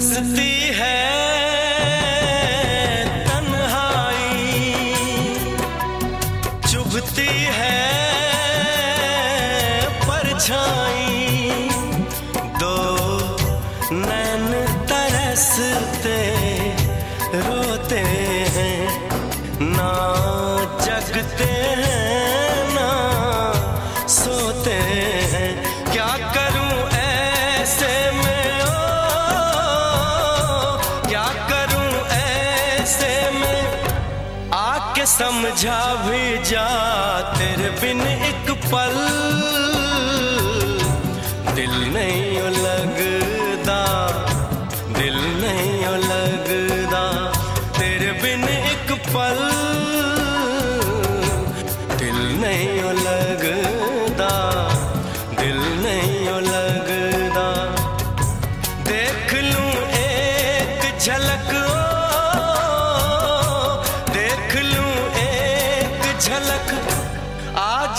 बसती है तन्हाई चुभती है परछाई दो नैन तरसते रोते हैं ना जगते हैं। ऐसे में आके समझा भी जा तेरे बिन एक पल दिल नहीं लगदा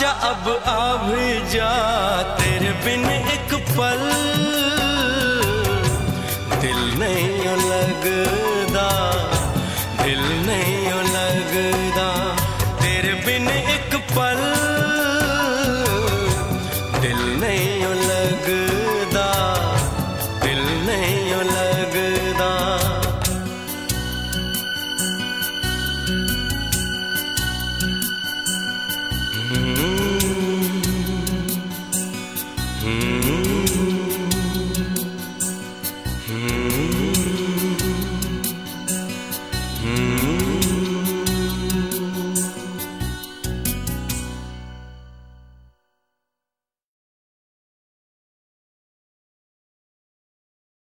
आजा अब आ भी जा तेरे बिन एक पल दिल नहीं लगदा दिल Mm-hmm.